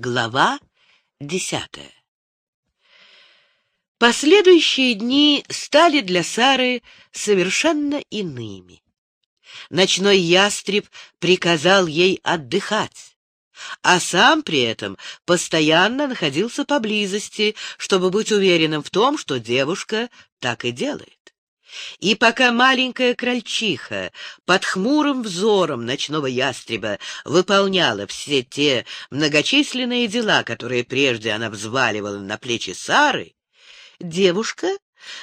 Глава десятая Последующие дни стали для Сары совершенно иными. Ночной ястреб приказал ей отдыхать, а сам при этом постоянно находился поблизости, чтобы быть уверенным в том, что девушка так и делает. И пока маленькая крольчиха под хмурым взором ночного ястреба выполняла все те многочисленные дела, которые прежде она взваливала на плечи Сары, девушка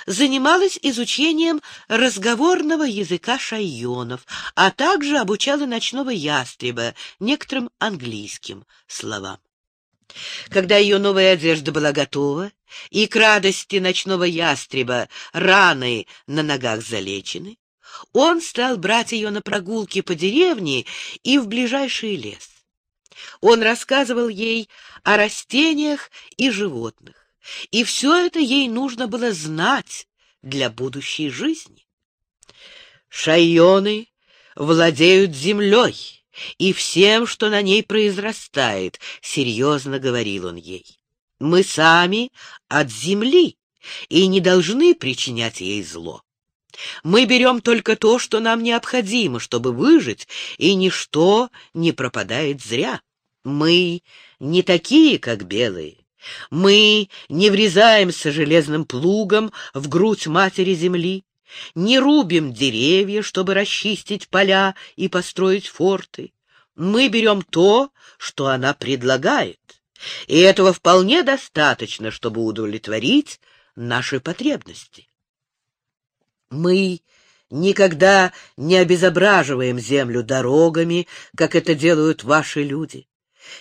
занималась изучением разговорного языка шайонов, а также обучала ночного ястреба некоторым английским словам. Когда ее новая одежда была готова, и к радости ночного ястреба раны на ногах залечены, он стал брать ее на прогулки по деревне и в ближайший лес. Он рассказывал ей о растениях и животных, и все это ей нужно было знать для будущей жизни. Шайоны владеют землей, и всем, что на ней произрастает, — серьезно говорил он ей. Мы сами от земли и не должны причинять ей зло. Мы берем только то, что нам необходимо, чтобы выжить, и ничто не пропадает зря. Мы не такие, как белые. Мы не врезаемся железным плугом в грудь матери земли не рубим деревья, чтобы расчистить поля и построить форты. Мы берем то, что она предлагает, и этого вполне достаточно, чтобы удовлетворить наши потребности. Мы никогда не обезображиваем землю дорогами, как это делают ваши люди.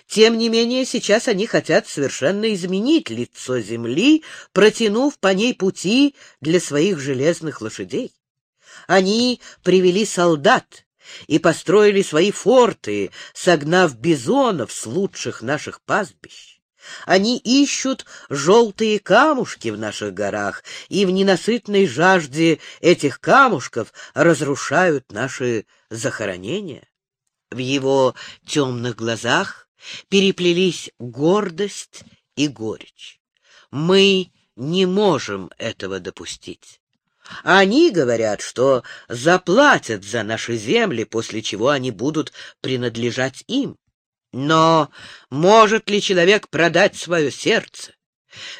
Тем не менее, сейчас они хотят совершенно изменить лицо земли, протянув по ней пути для своих железных лошадей. Они привели солдат и построили свои форты, согнав бизонов с лучших наших пастбищ. Они ищут желтые камушки в наших горах, и в ненасытной жажде этих камушков разрушают наши захоронения. В его темных глазах переплелись гордость и горечь. Мы не можем этого допустить. Они говорят, что заплатят за наши земли, после чего они будут принадлежать им. Но может ли человек продать свое сердце?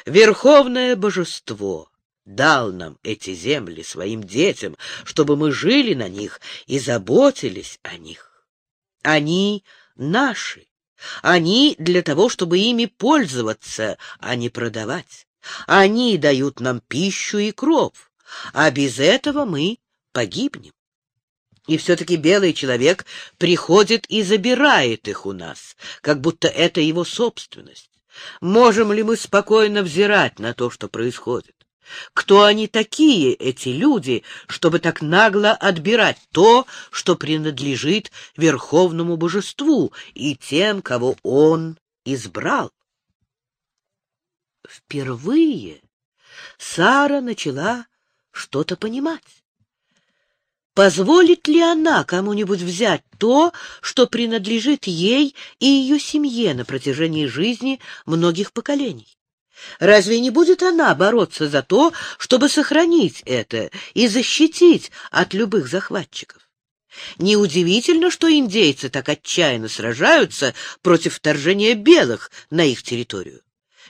Верховное божество дал нам эти земли своим детям, чтобы мы жили на них и заботились о них. Они наши, они для того, чтобы ими пользоваться, а не продавать. Они дают нам пищу и кров, а без этого мы погибнем. И все-таки белый человек приходит и забирает их у нас, как будто это его собственность. Можем ли мы спокойно взирать на то, что происходит? Кто они такие, эти люди, чтобы так нагло отбирать то, что принадлежит верховному божеству и тем, кого он избрал? Впервые Сара начала что-то понимать. Позволит ли она кому-нибудь взять то, что принадлежит ей и ее семье на протяжении жизни многих поколений? Разве не будет она бороться за то, чтобы сохранить это и защитить от любых захватчиков? Неудивительно, что индейцы так отчаянно сражаются против вторжения белых на их территорию.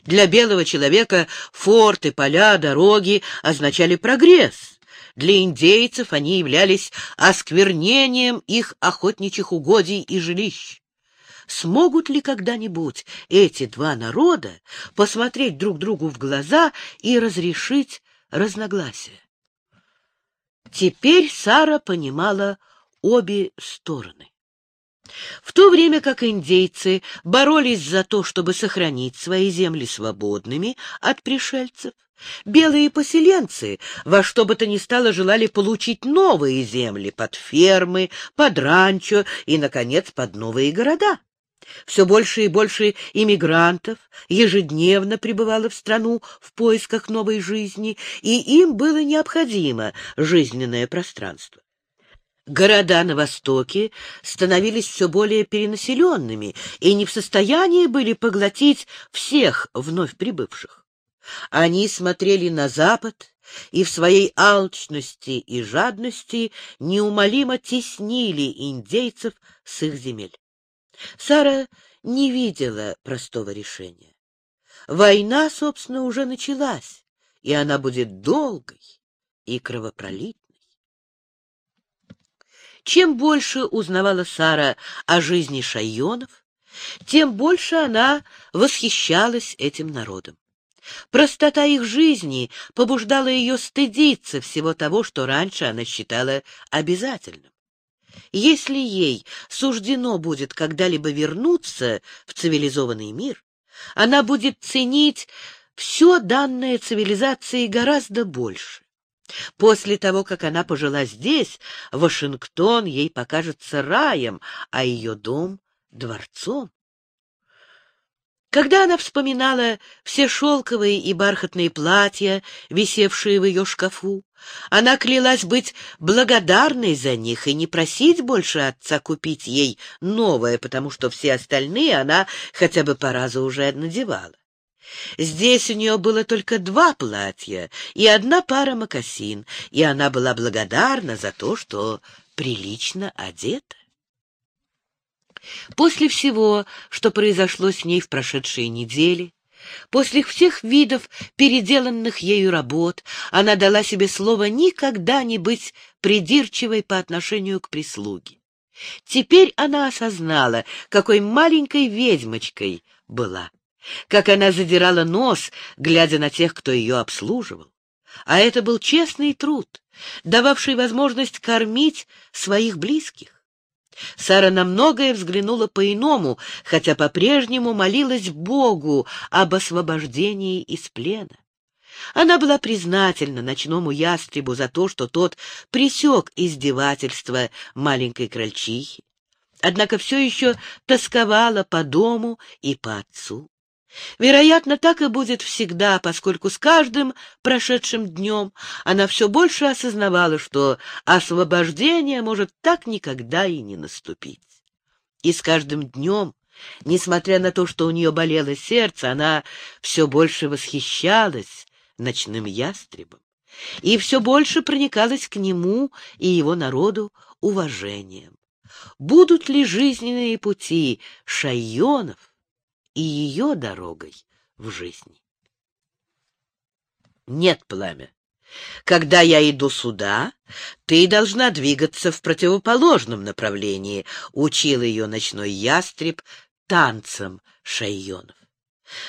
Для белого человека форты, поля, дороги означали прогресс. Для индейцев они являлись осквернением их охотничьих угодий и жилищ смогут ли когда-нибудь эти два народа посмотреть друг другу в глаза и разрешить разногласия. Теперь Сара понимала обе стороны. В то время как индейцы боролись за то, чтобы сохранить свои земли свободными от пришельцев, белые поселенцы во что бы то ни стало желали получить новые земли под фермы, под ранчо и, наконец, под новые города. Все больше и больше иммигрантов ежедневно прибывало в страну в поисках новой жизни, и им было необходимо жизненное пространство. Города на востоке становились все более перенаселенными и не в состоянии были поглотить всех вновь прибывших. Они смотрели на запад и в своей алчности и жадности неумолимо теснили индейцев с их земель. Сара не видела простого решения. Война, собственно, уже началась, и она будет долгой и кровопролитной. Чем больше узнавала Сара о жизни шайонов, тем больше она восхищалась этим народом. Простота их жизни побуждала ее стыдиться всего того, что раньше она считала обязательным. Если ей суждено будет когда-либо вернуться в цивилизованный мир, она будет ценить все данное цивилизацией гораздо больше. После того, как она пожила здесь, Вашингтон ей покажется раем, а ее дом — дворцом. Когда она вспоминала все шелковые и бархатные платья, висевшие в ее шкафу, она клялась быть благодарной за них и не просить больше отца купить ей новое, потому что все остальные она хотя бы по разу уже надевала. Здесь у нее было только два платья и одна пара мокасин, и она была благодарна за то, что прилично одета. После всего, что произошло с ней в прошедшие недели, после всех видов переделанных ею работ, она дала себе слово никогда не быть придирчивой по отношению к прислуге. Теперь она осознала, какой маленькой ведьмочкой была как она задирала нос, глядя на тех, кто ее обслуживал. А это был честный труд, дававший возможность кормить своих близких. Сара на многое взглянула по-иному, хотя по-прежнему молилась Богу об освобождении из плена. Она была признательна ночному ястребу за то, что тот пресек издевательство маленькой крольчихи, однако все еще тосковала по дому и по отцу. Вероятно, так и будет всегда, поскольку с каждым прошедшим днем она все больше осознавала, что освобождение может так никогда и не наступить. И с каждым днем, несмотря на то, что у нее болело сердце, она все больше восхищалась ночным ястребом и все больше проникалась к нему и его народу уважением. Будут ли жизненные пути шайонов и ее дорогой в жизни. Нет, пламя. Когда я иду сюда, ты должна двигаться в противоположном направлении, учил ее ночной ястреб танцем шайонов.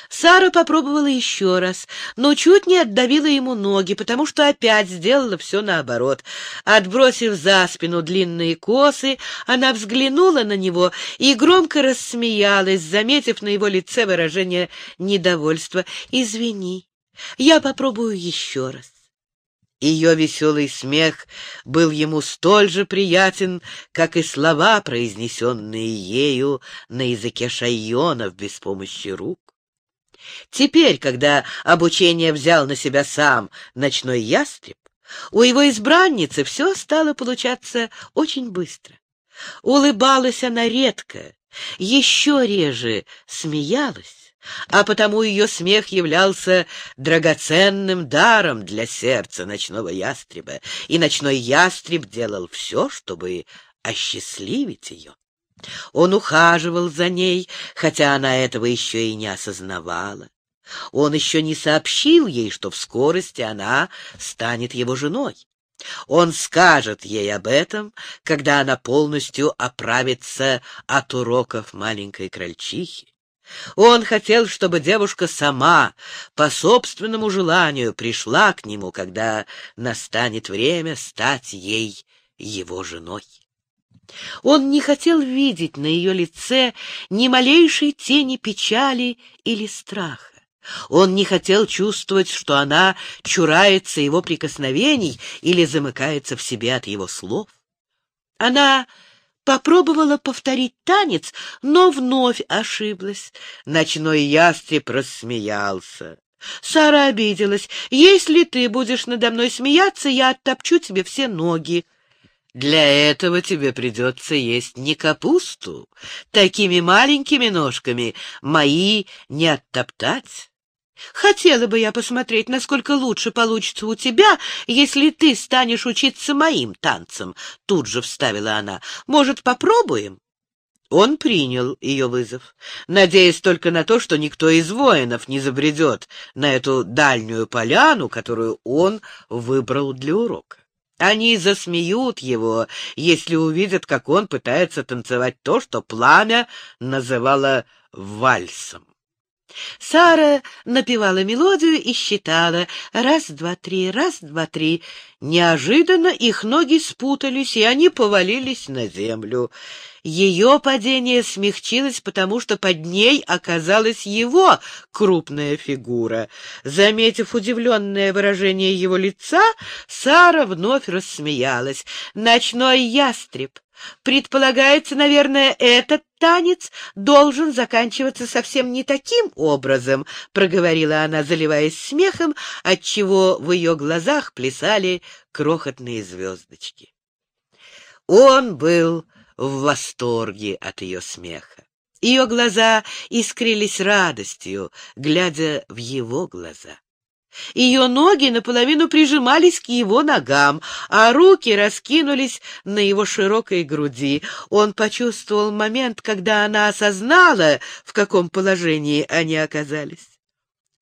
Сара попробовала еще раз, но чуть не отдавила ему ноги, потому что опять сделала все наоборот. Отбросив за спину длинные косы, она взглянула на него и громко рассмеялась, заметив на его лице выражение недовольства. «Извини, я попробую еще раз». Ее веселый смех был ему столь же приятен, как и слова, произнесенные ею на языке шайонов без помощи рук. Теперь, когда обучение взял на себя сам ночной ястреб, у его избранницы все стало получаться очень быстро. Улыбалась она редко, еще реже смеялась, а потому ее смех являлся драгоценным даром для сердца ночного ястреба, и ночной ястреб делал все, чтобы осчастливить ее. Он ухаживал за ней, хотя она этого еще и не осознавала. Он еще не сообщил ей, что в скорости она станет его женой. Он скажет ей об этом, когда она полностью оправится от уроков маленькой крольчихи. Он хотел, чтобы девушка сама, по собственному желанию, пришла к нему, когда настанет время стать ей его женой. Он не хотел видеть на ее лице ни малейшей тени печали или страха. Он не хотел чувствовать, что она чурается его прикосновений или замыкается в себе от его слов. Она попробовала повторить танец, но вновь ошиблась. Ночной ястреб рассмеялся. Сара обиделась. «Если ты будешь надо мной смеяться, я оттопчу тебе все ноги». Для этого тебе придется есть не капусту. Такими маленькими ножками мои не оттоптать. Хотела бы я посмотреть, насколько лучше получится у тебя, если ты станешь учиться моим танцам, — тут же вставила она. Может, попробуем? Он принял ее вызов, надеясь только на то, что никто из воинов не забредет на эту дальнюю поляну, которую он выбрал для урока. Они засмеют его, если увидят, как он пытается танцевать то, что пламя называло вальсом. Сара напевала мелодию и считала «раз, два, три, раз, два, три». Неожиданно их ноги спутались, и они повалились на землю. Ее падение смягчилось, потому что под ней оказалась его крупная фигура. Заметив удивленное выражение его лица, Сара вновь рассмеялась. «Ночной ястреб!» Предполагается, наверное, этот танец должен заканчиваться совсем не таким образом, — проговорила она, заливаясь смехом, отчего в ее глазах плясали крохотные звездочки. Он был в восторге от ее смеха. Ее глаза искрились радостью, глядя в его глаза. Ее ноги наполовину прижимались к его ногам, а руки раскинулись на его широкой груди. Он почувствовал момент, когда она осознала, в каком положении они оказались.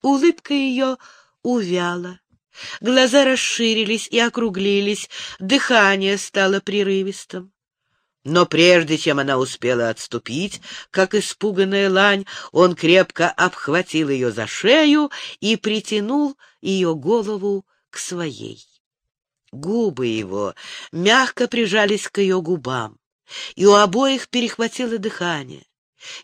Улыбка ее увяла. Глаза расширились и округлились, дыхание стало прерывистым. Но прежде чем она успела отступить, как испуганная лань, он крепко обхватил ее за шею и притянул ее голову к своей. Губы его мягко прижались к ее губам, и у обоих перехватило дыхание.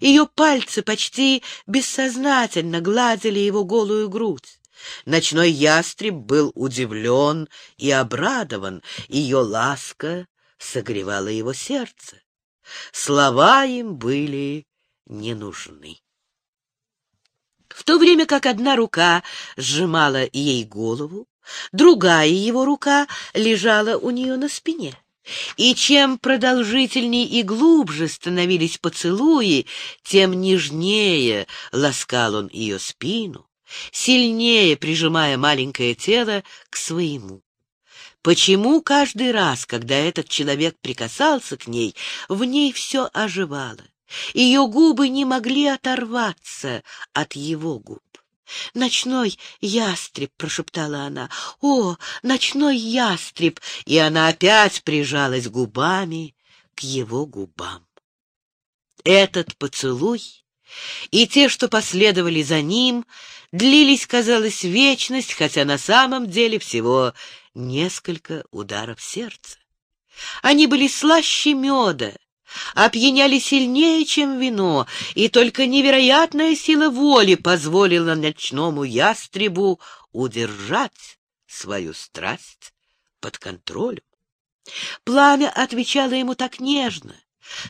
Ее пальцы почти бессознательно гладили его голую грудь. Ночной ястреб был удивлен и обрадован, ее ласка согревало его сердце. Слова им были не нужны. В то время как одна рука сжимала ей голову, другая его рука лежала у нее на спине. И чем продолжительней и глубже становились поцелуи, тем нежнее ласкал он ее спину, сильнее прижимая маленькое тело к своему. Почему каждый раз, когда этот человек прикасался к ней, в ней все оживало? Ее губы не могли оторваться от его губ. «Ночной ястреб!» — прошептала она. «О, ночной ястреб!» И она опять прижалась губами к его губам. Этот поцелуй и те, что последовали за ним, длились, казалось, вечность, хотя на самом деле всего несколько ударов сердца. Они были слаще меда, опьяняли сильнее, чем вино, и только невероятная сила воли позволила ночному ястребу удержать свою страсть под контролем. Пламя отвечало ему так нежно,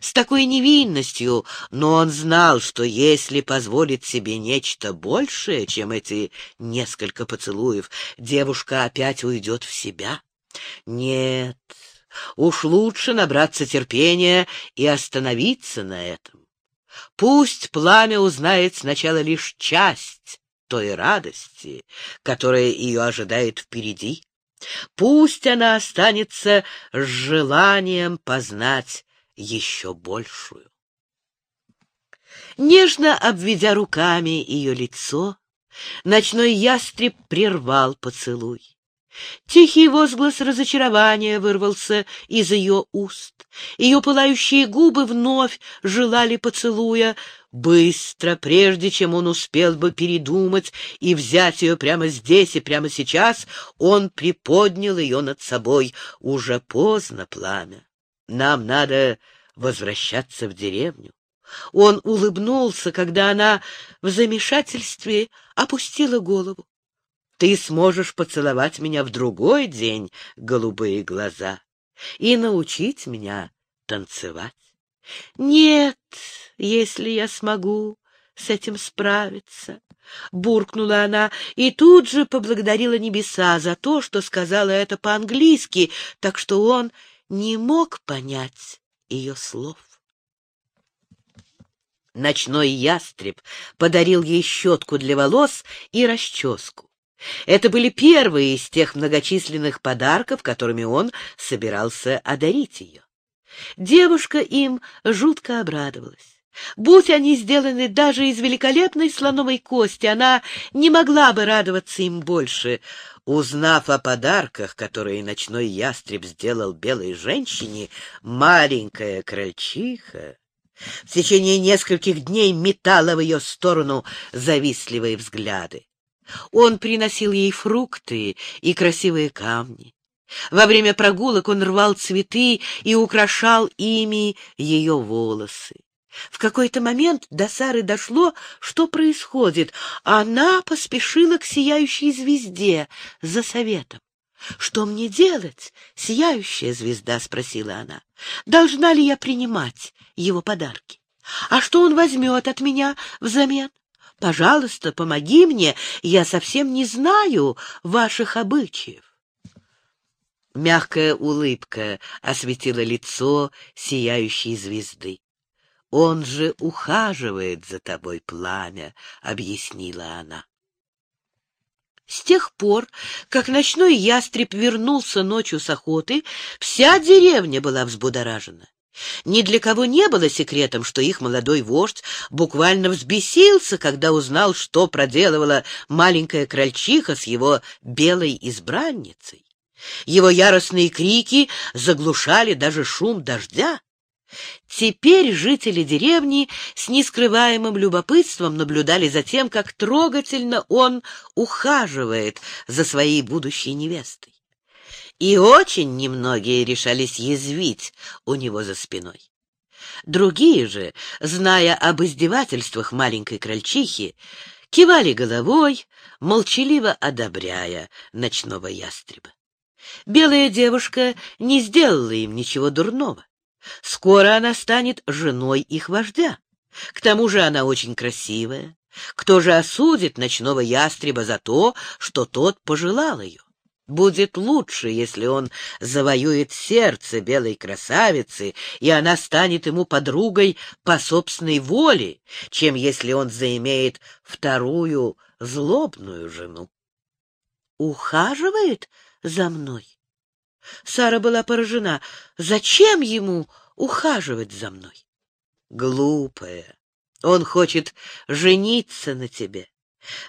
с такой невинностью, но он знал, что если позволит себе нечто большее, чем эти несколько поцелуев, девушка опять уйдет в себя. Нет, уж лучше набраться терпения и остановиться на этом. Пусть пламя узнает сначала лишь часть той радости, которая ее ожидает впереди. Пусть она останется с желанием познать еще большую. Нежно обведя руками ее лицо, ночной ястреб прервал поцелуй. Тихий возглас разочарования вырвался из ее уст. Ее пылающие губы вновь желали поцелуя. Быстро, прежде чем он успел бы передумать и взять ее прямо здесь и прямо сейчас, он приподнял ее над собой. Уже поздно, пламя. Нам надо возвращаться в деревню. Он улыбнулся, когда она в замешательстве опустила голову. Ты сможешь поцеловать меня в другой день, голубые глаза, и научить меня танцевать. Нет, если я смогу с этим справиться, — буркнула она и тут же поблагодарила небеса за то, что сказала это по-английски, так что он не мог понять ее слов. Ночной ястреб подарил ей щетку для волос и расческу. Это были первые из тех многочисленных подарков, которыми он собирался одарить ее. Девушка им жутко обрадовалась. Будь они сделаны даже из великолепной слоновой кости, она не могла бы радоваться им больше. Узнав о подарках, которые ночной ястреб сделал белой женщине, маленькая крольчиха в течение нескольких дней метала в ее сторону завистливые взгляды. Он приносил ей фрукты и красивые камни. Во время прогулок он рвал цветы и украшал ими ее волосы. В какой-то момент до Сары дошло, что происходит. Она поспешила к сияющей звезде за советом. «Что мне делать, сияющая звезда?» — спросила она. «Должна ли я принимать его подарки? А что он возьмет от меня взамен? Пожалуйста, помоги мне, я совсем не знаю ваших обычаев». Мягкая улыбка осветила лицо сияющей звезды. «Он же ухаживает за тобой, пламя», — объяснила она. С тех пор, как ночной ястреб вернулся ночью с охоты, вся деревня была взбудоражена. Ни для кого не было секретом, что их молодой вождь буквально взбесился, когда узнал, что проделывала маленькая крольчиха с его белой избранницей. Его яростные крики заглушали даже шум дождя. Теперь жители деревни с нескрываемым любопытством наблюдали за тем, как трогательно он ухаживает за своей будущей невестой. И очень немногие решались язвить у него за спиной. Другие же, зная об издевательствах маленькой крольчихи, кивали головой, молчаливо одобряя ночного ястреба. Белая девушка не сделала им ничего дурного. Скоро она станет женой их вождя. К тому же она очень красивая. Кто же осудит ночного ястреба за то, что тот пожелал ее? Будет лучше, если он завоюет сердце белой красавицы, и она станет ему подругой по собственной воле, чем если он заимеет вторую злобную жену. Ухаживает за мной? Сара была поражена. Зачем ему ухаживать за мной? Глупая. Он хочет жениться на тебе.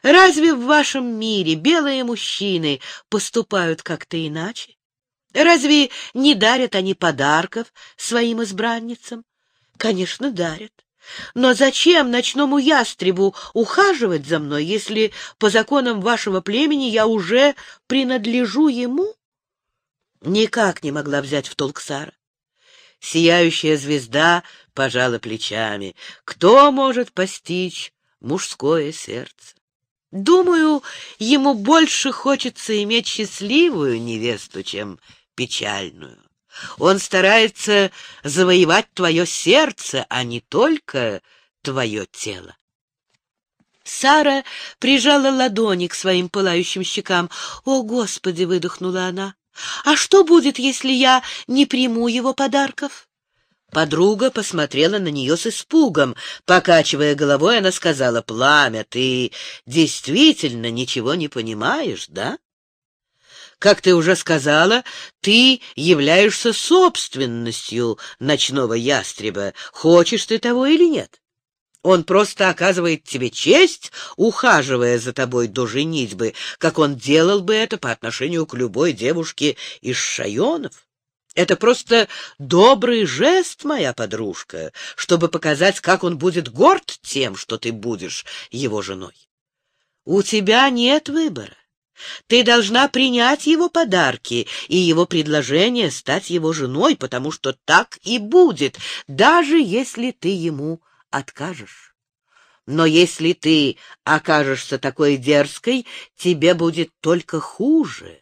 Разве в вашем мире белые мужчины поступают как-то иначе? Разве не дарят они подарков своим избранницам? Конечно, дарят. Но зачем ночному ястребу ухаживать за мной, если по законам вашего племени я уже принадлежу ему? Никак не могла взять в толк Сара. Сияющая звезда пожала плечами. Кто может постичь мужское сердце? Думаю, ему больше хочется иметь счастливую невесту, чем печальную. Он старается завоевать твое сердце, а не только твое тело. Сара прижала ладони к своим пылающим щекам. «О, Господи!» — выдохнула она. А что будет, если я не приму его подарков? Подруга посмотрела на нее с испугом. Покачивая головой, она сказала, «Пламя, ты действительно ничего не понимаешь, да? Как ты уже сказала, ты являешься собственностью ночного ястреба, хочешь ты того или нет. Он просто оказывает тебе честь, ухаживая за тобой до женитьбы, как он делал бы это по отношению к любой девушке из шайонов. Это просто добрый жест, моя подружка, чтобы показать, как он будет горд тем, что ты будешь его женой. У тебя нет выбора. Ты должна принять его подарки и его предложение стать его женой, потому что так и будет, даже если ты ему откажешь. Но если ты окажешься такой дерзкой, тебе будет только хуже,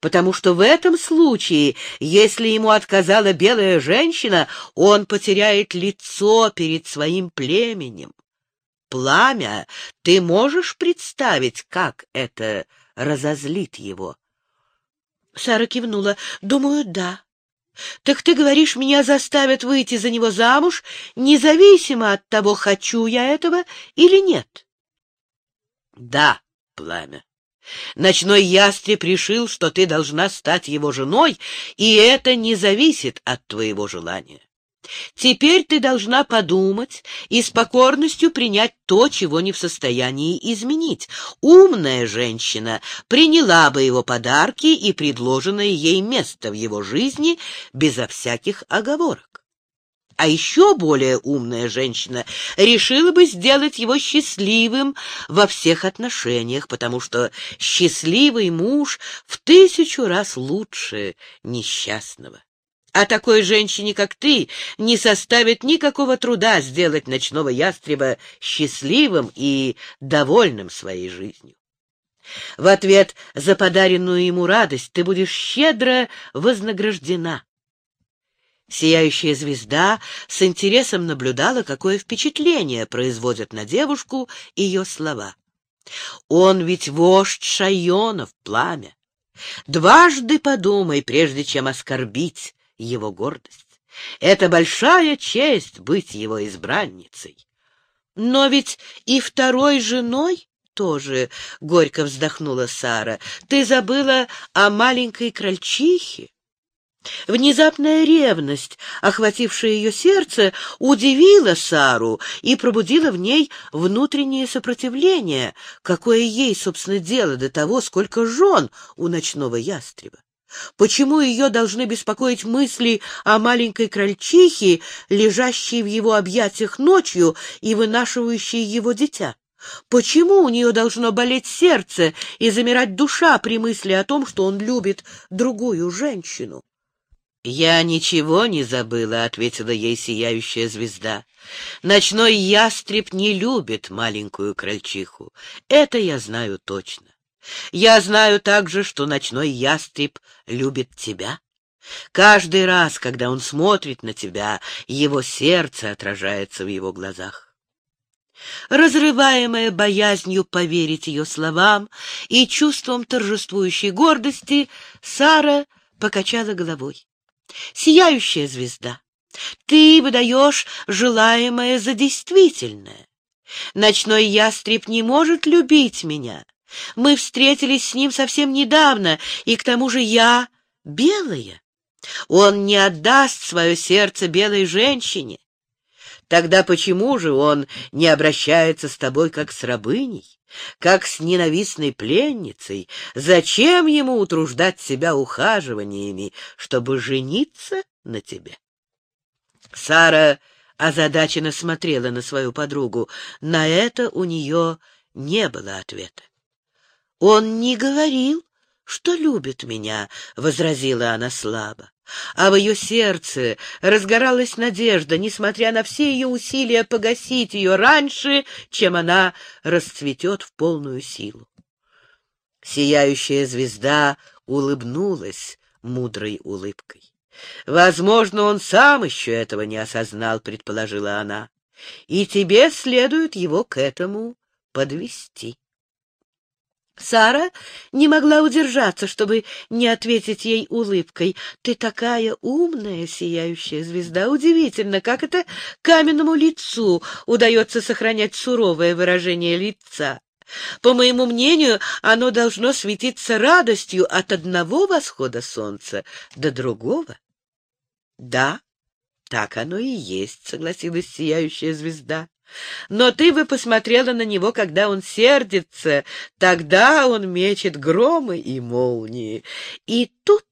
потому что в этом случае, если ему отказала белая женщина, он потеряет лицо перед своим племенем. Пламя, ты можешь представить, как это разозлит его? Сара кивнула. Думаю, да. Так ты говоришь, меня заставят выйти за него замуж, независимо от того, хочу я этого или нет? Да, пламя. Ночной ястреб решил, что ты должна стать его женой, и это не зависит от твоего желания. Теперь ты должна подумать и с покорностью принять то, чего не в состоянии изменить. Умная женщина приняла бы его подарки и предложенное ей место в его жизни безо всяких оговорок. А еще более умная женщина решила бы сделать его счастливым во всех отношениях, потому что счастливый муж в тысячу раз лучше несчастного. А такой женщине, как ты, не составит никакого труда сделать ночного ястреба счастливым и довольным своей жизнью. В ответ за подаренную ему радость ты будешь щедро вознаграждена. Сияющая звезда с интересом наблюдала, какое впечатление производят на девушку ее слова. «Он ведь вождь Шайонов, пламя. Дважды подумай, прежде чем оскорбить его гордость. Это большая честь быть его избранницей. Но ведь и второй женой тоже, — горько вздохнула Сара, — ты забыла о маленькой крольчихе. Внезапная ревность, охватившая ее сердце, удивила Сару и пробудила в ней внутреннее сопротивление, какое ей, собственно, дело до того, сколько жен у ночного ястреба. Почему ее должны беспокоить мысли о маленькой крольчихе, лежащей в его объятиях ночью и вынашивающей его дитя? Почему у нее должно болеть сердце и замирать душа при мысли о том, что он любит другую женщину? «Я ничего не забыла», — ответила ей сияющая звезда. «Ночной ястреб не любит маленькую крольчиху. Это я знаю точно. Я знаю также, что ночной ястреб любит тебя. Каждый раз, когда он смотрит на тебя, его сердце отражается в его глазах. Разрываемая боязнью поверить ее словам и чувством торжествующей гордости, Сара покачала головой. Сияющая звезда, ты выдаешь желаемое за действительное. Ночной ястреб не может любить меня. Мы встретились с ним совсем недавно, и к тому же я белая. Он не отдаст свое сердце белой женщине. Тогда почему же он не обращается с тобой как с рабыней, как с ненавистной пленницей? Зачем ему утруждать себя ухаживаниями, чтобы жениться на тебе? Сара озадаченно смотрела на свою подругу. На это у нее не было ответа. Он не говорил, что любит меня, — возразила она слабо. А в ее сердце разгоралась надежда, несмотря на все ее усилия погасить ее раньше, чем она расцветет в полную силу. Сияющая звезда улыбнулась мудрой улыбкой. «Возможно, он сам еще этого не осознал», — предположила она, — «и тебе следует его к этому подвести». Сара не могла удержаться, чтобы не ответить ей улыбкой. «Ты такая умная, сияющая звезда! Удивительно, как это каменному лицу удается сохранять суровое выражение лица!» По моему мнению, оно должно светиться радостью от одного восхода солнца до другого. — Да, так оно и есть, — согласилась сияющая звезда. Но ты бы посмотрела на него, когда он сердится, тогда он мечет громы и молнии. И тут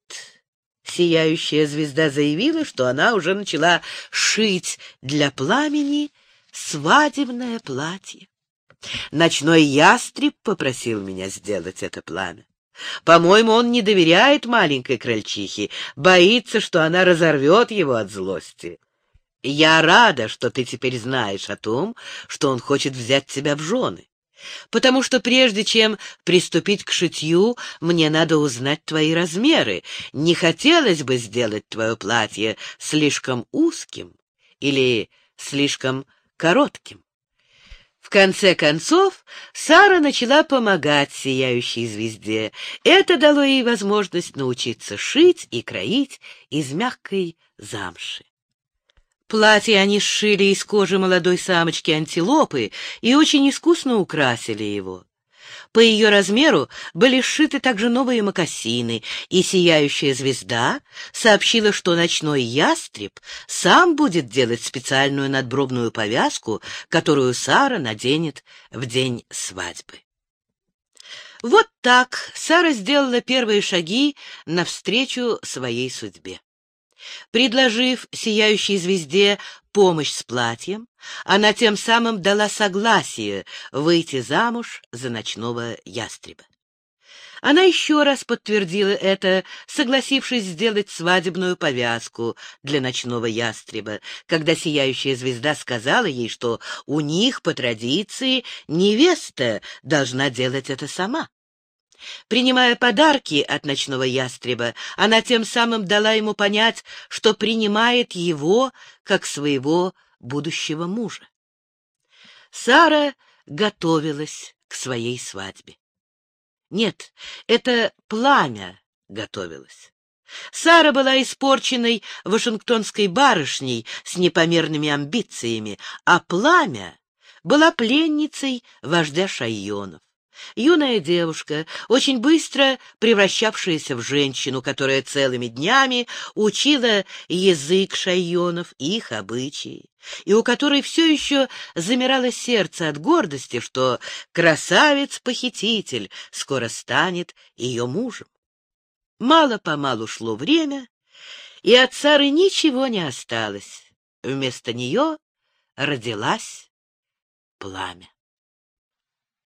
сияющая звезда заявила, что она уже начала шить для пламени свадебное платье. Ночной ястреб попросил меня сделать это пламя. По-моему, он не доверяет маленькой крольчихе, боится, что она разорвет его от злости. Я рада, что ты теперь знаешь о том, что он хочет взять тебя в жены. Потому что прежде чем приступить к шитью, мне надо узнать твои размеры. Не хотелось бы сделать твое платье слишком узким или слишком коротким. В конце концов, Сара начала помогать сияющей звезде. Это дало ей возможность научиться шить и кроить из мягкой замши. Платье они сшили из кожи молодой самочки-антилопы и очень искусно украсили его. По ее размеру были сшиты также новые мокасины, и сияющая звезда сообщила, что ночной ястреб сам будет делать специальную надбровную повязку, которую Сара наденет в день свадьбы. Вот так Сара сделала первые шаги навстречу своей судьбе. Предложив сияющей звезде помощь с платьем, она тем самым дала согласие выйти замуж за ночного ястреба. Она еще раз подтвердила это, согласившись сделать свадебную повязку для ночного ястреба, когда сияющая звезда сказала ей, что у них, по традиции, невеста должна делать это сама. Принимая подарки от ночного ястреба, она тем самым дала ему понять, что принимает его как своего будущего мужа. Сара готовилась к своей свадьбе. Нет, это пламя готовилось. Сара была испорченной вашингтонской барышней с непомерными амбициями, а пламя была пленницей вождя шайонов. Юная девушка, очень быстро превращавшаяся в женщину, которая целыми днями учила язык шайонов и их обычаи, и у которой все еще замирало сердце от гордости, что красавец-похититель скоро станет ее мужем. Мало-помалу шло время, и от цары ничего не осталось. Вместо нее родилась пламя.